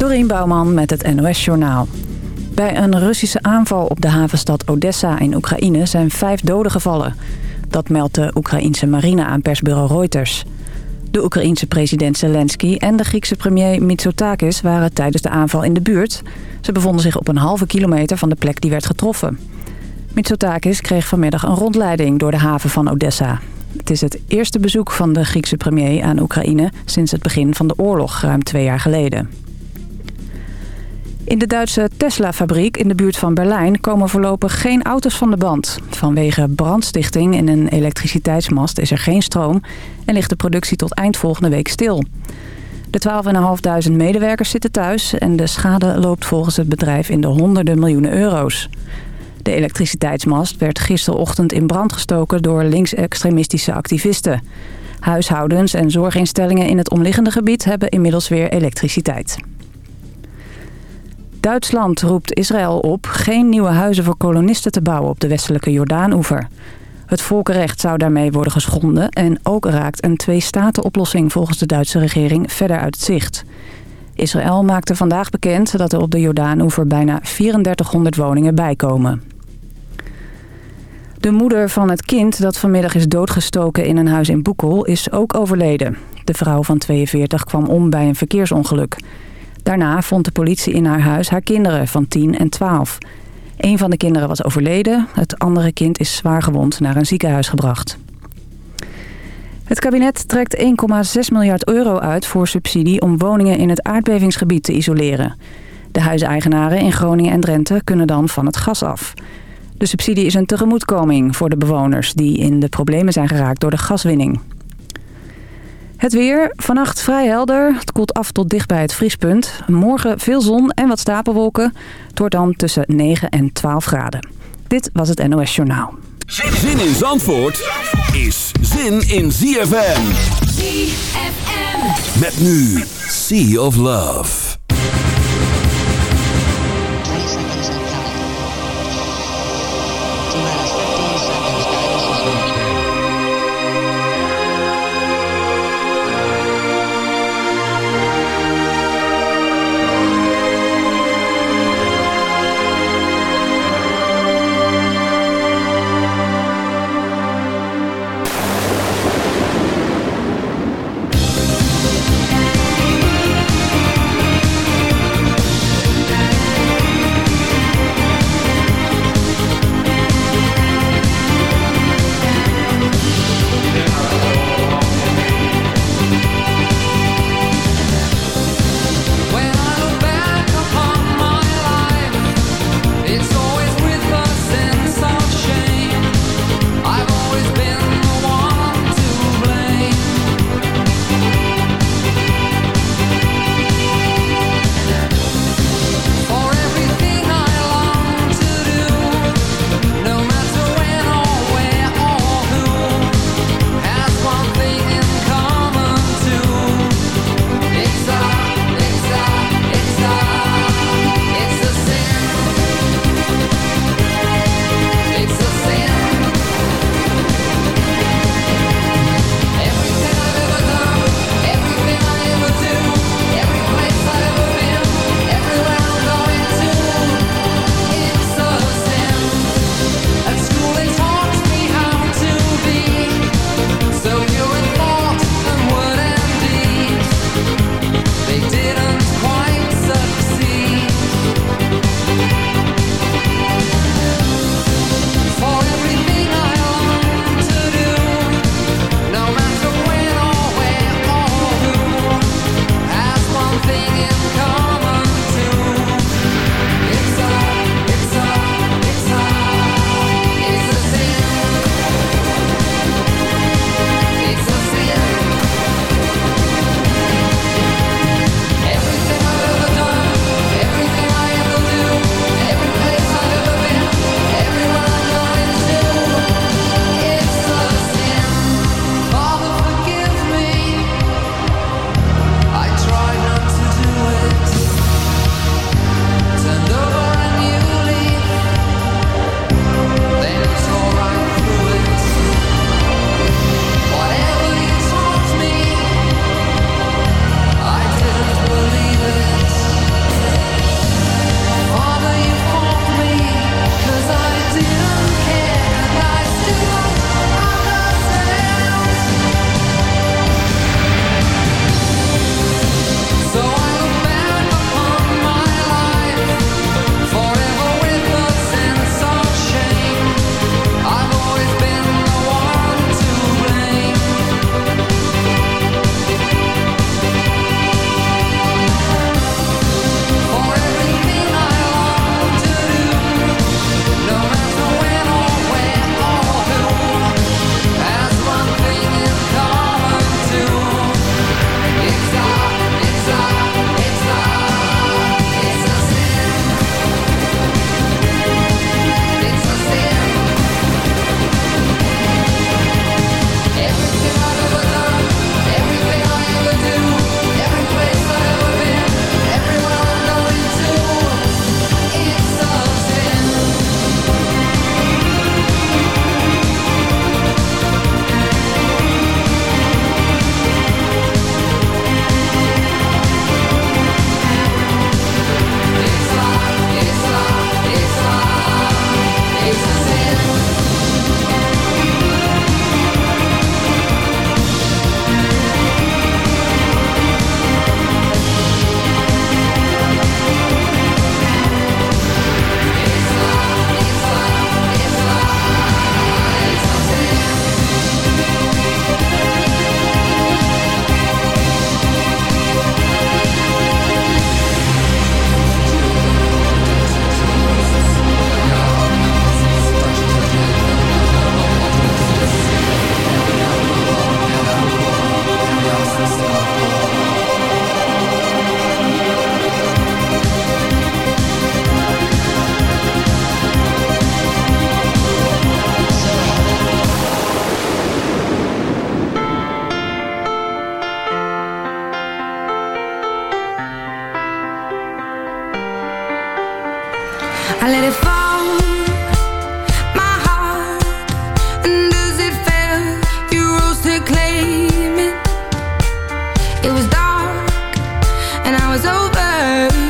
Dorien Bouwman met het NOS Journaal. Bij een Russische aanval op de havenstad Odessa in Oekraïne zijn vijf doden gevallen. Dat meldt de Oekraïense marine aan persbureau Reuters. De Oekraïense president Zelensky en de Griekse premier Mitsotakis waren tijdens de aanval in de buurt. Ze bevonden zich op een halve kilometer van de plek die werd getroffen. Mitsotakis kreeg vanmiddag een rondleiding door de haven van Odessa. Het is het eerste bezoek van de Griekse premier aan Oekraïne sinds het begin van de oorlog ruim twee jaar geleden. In de Duitse Tesla-fabriek in de buurt van Berlijn komen voorlopig geen auto's van de band. Vanwege brandstichting in een elektriciteitsmast is er geen stroom en ligt de productie tot eind volgende week stil. De 12.500 medewerkers zitten thuis en de schade loopt volgens het bedrijf in de honderden miljoenen euro's. De elektriciteitsmast werd gisterochtend in brand gestoken door linksextremistische activisten. Huishoudens en zorginstellingen in het omliggende gebied hebben inmiddels weer elektriciteit. Duitsland roept Israël op geen nieuwe huizen voor kolonisten te bouwen op de westelijke Jordaanoever. Het volkenrecht zou daarmee worden geschonden en ook raakt een twee-staten-oplossing volgens de Duitse regering verder uit het zicht. Israël maakte vandaag bekend dat er op de Jordaanoever bijna 3400 woningen bijkomen. De moeder van het kind dat vanmiddag is doodgestoken in een huis in Boekel is ook overleden. De vrouw van 42 kwam om bij een verkeersongeluk. Daarna vond de politie in haar huis haar kinderen van 10 en 12. Een van de kinderen was overleden. Het andere kind is zwaar gewond naar een ziekenhuis gebracht. Het kabinet trekt 1,6 miljard euro uit voor subsidie om woningen in het aardbevingsgebied te isoleren. De huiseigenaren in Groningen en Drenthe kunnen dan van het gas af. De subsidie is een tegemoetkoming voor de bewoners die in de problemen zijn geraakt door de gaswinning. Het weer, vannacht vrij helder. Het koelt af tot dicht bij het vriespunt. Morgen veel zon en wat stapelwolken. Het wordt dan tussen 9 en 12 graden. Dit was het NOS Journaal. Zin in Zandvoort is zin in ZFM. ZFM. Met nu Sea of Love. It's over.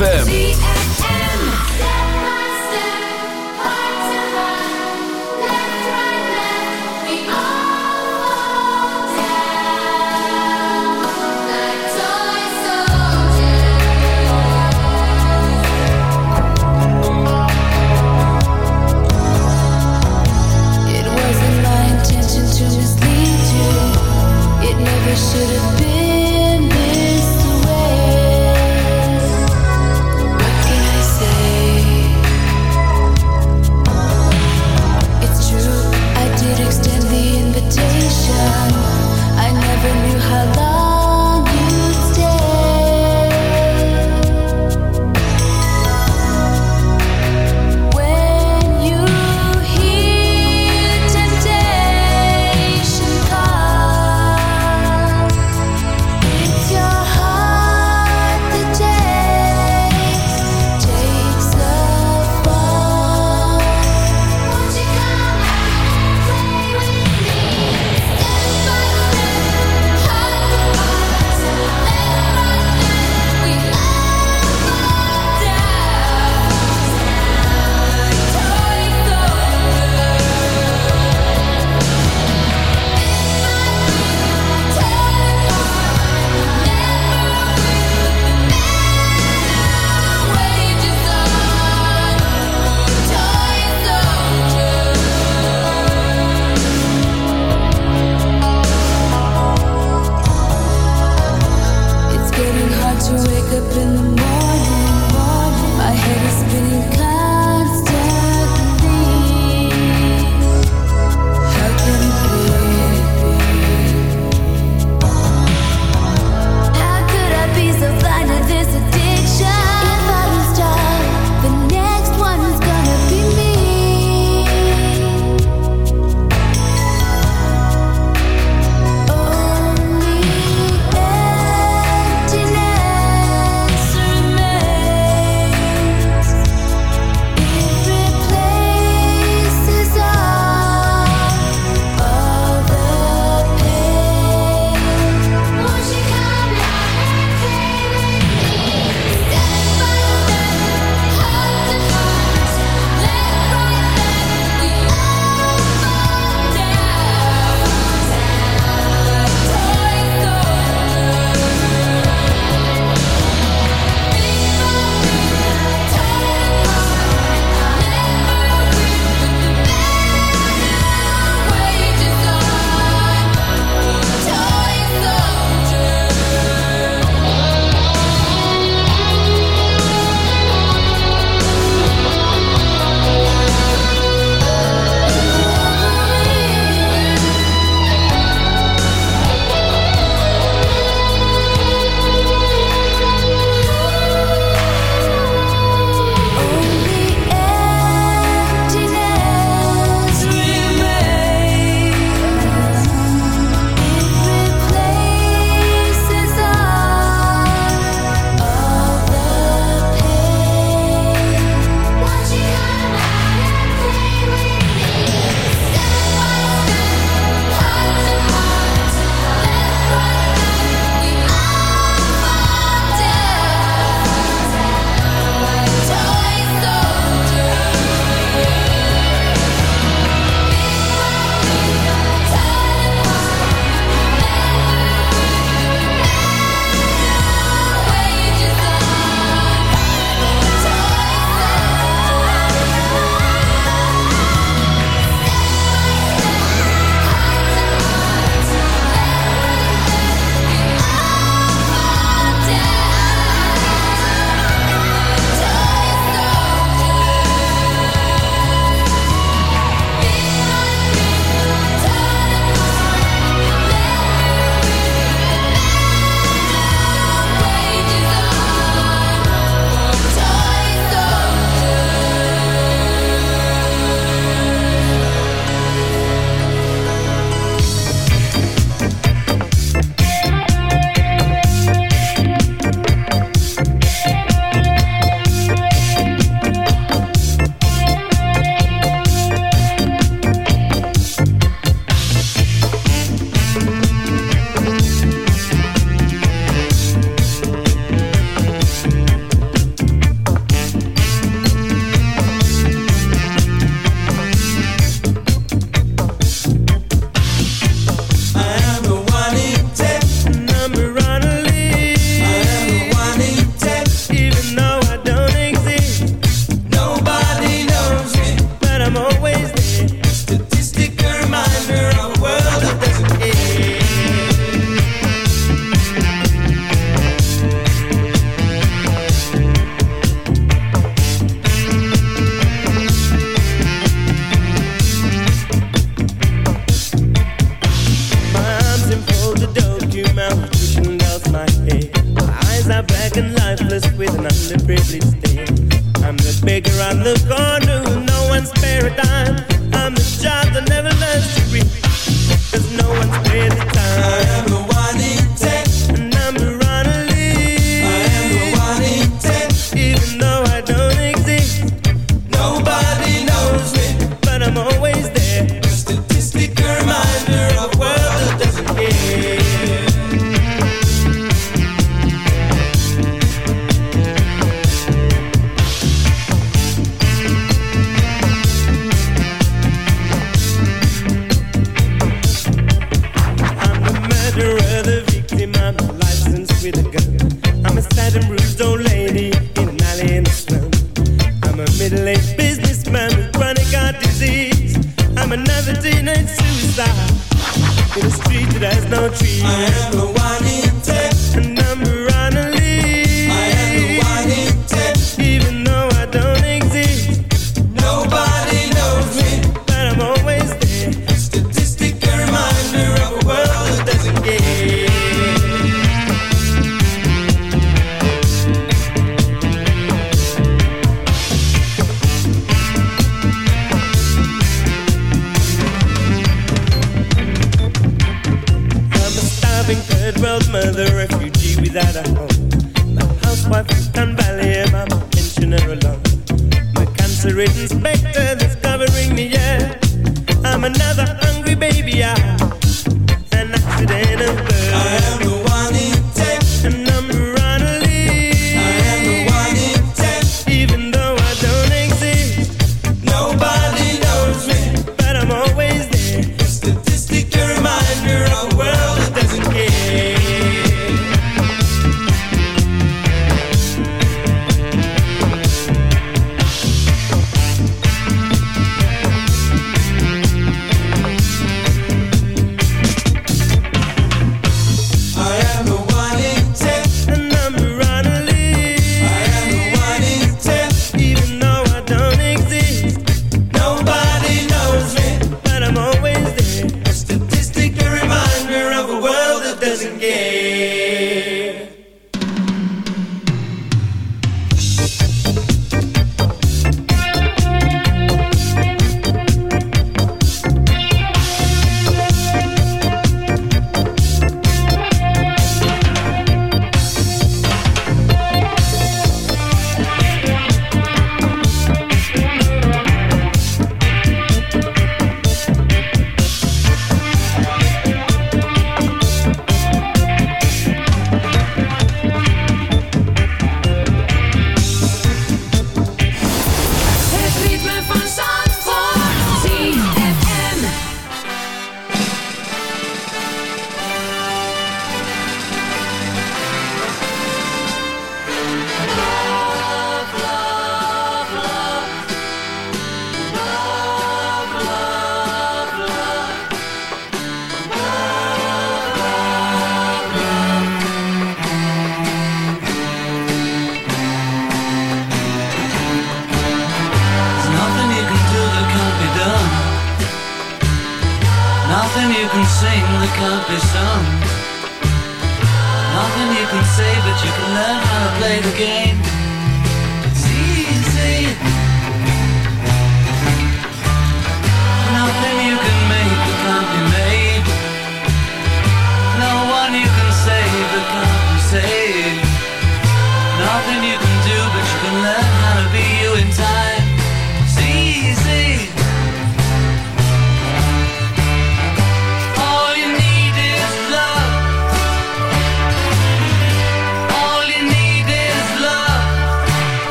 ZFM.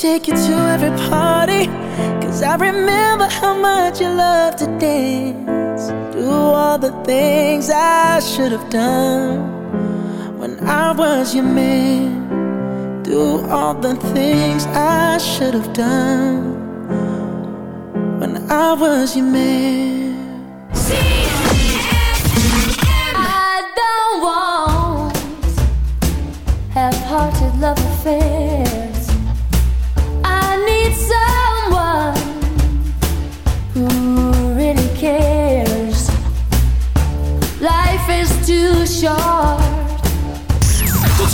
Take you to every party, cause I remember how much you love to dance. Do all the things I should have done when I was your man. Do all the things I should have done when I was your man. I don't want half-hearted love affairs.